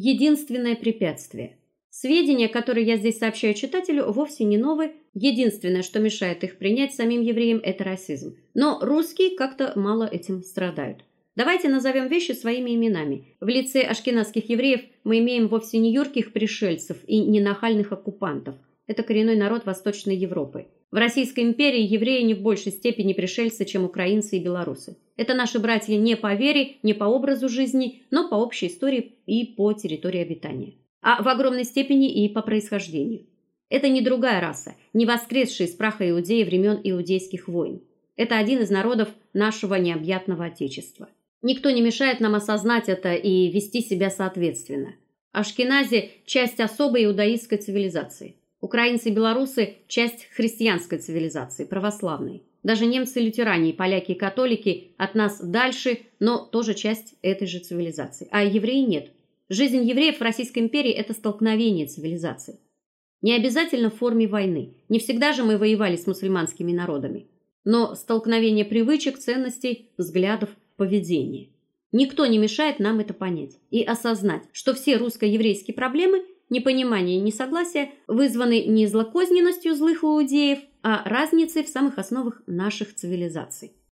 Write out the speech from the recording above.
единственное препятствие. Сведения, которые я здесь сообщаю читателю, вовсе не новые. Единственное, что мешает их принять самим евреям это расизм. Но русские как-то мало этим страдают. Давайте назовем вещи своими именами. В лице ашкеназских евреев мы имеем вовсе не юрких пришельцев и не нахальных оккупантов. Это коренной народ Восточной Европы. В Российской империи евреи не в большей степени пришельцы, чем украинцы и белорусы. Это наши братья не по вере, не по образу жизни, но по общей истории и по территории обитания, а в огромной степени и по происхождению. Это не другая раса, не воскресшие из праха иудеи времен иудейских войн. Это один из народов нашего необъятного отечества. Никто не мешает нам осознать это и вести себя соответственно. Ашкенази часть особой иудаистской цивилизации. Украинцы и белорусы часть христианской цивилизации, православной. Даже немцы, лютеране, поляки и католики от нас дальше, но тоже часть этой же цивилизации. А евреи нет. Жизнь евреев в Российской империи это столкновение цивилизаций. Не обязательно в форме войны. Не всегда же мы воевали с мусульманскими народами. Но столкновение привычек, ценностей, взглядов, поведения. Никто не мешает нам это понять и осознать, что все русско-еврейские проблемы непонимание и несогласие вызваны не злокозненностью злых иудеев, а разницей в самых основах наших цивилизаций.